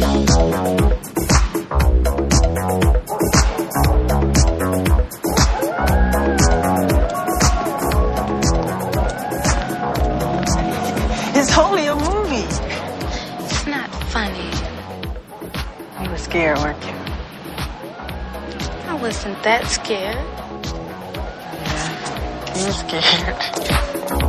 It's only a movie. It's not funny. You were scared, weren't you? I wasn't that scared. Yeah, you were scared.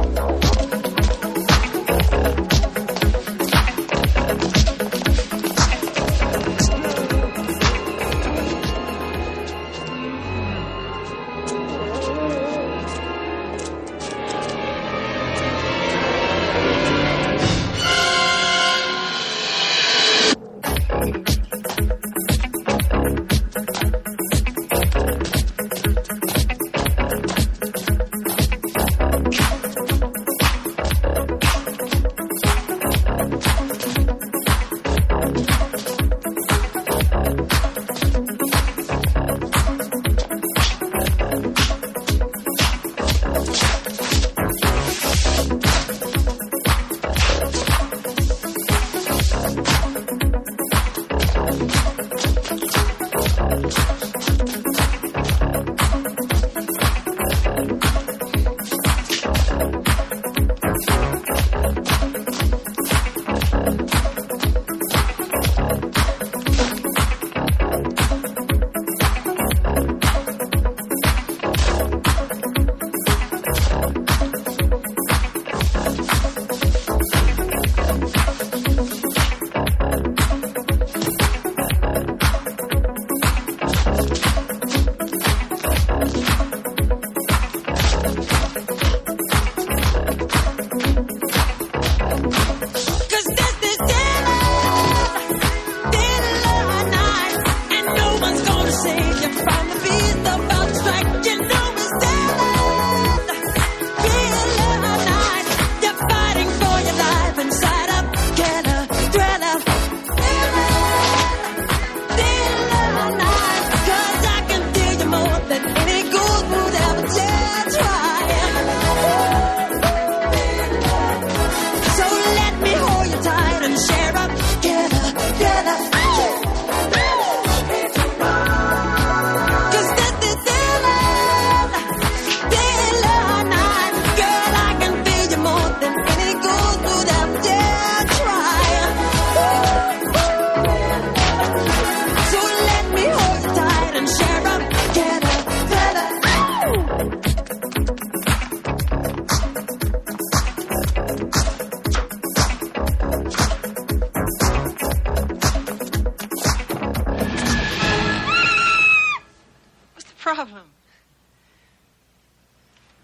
problem?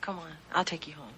Come on, I'll take you home.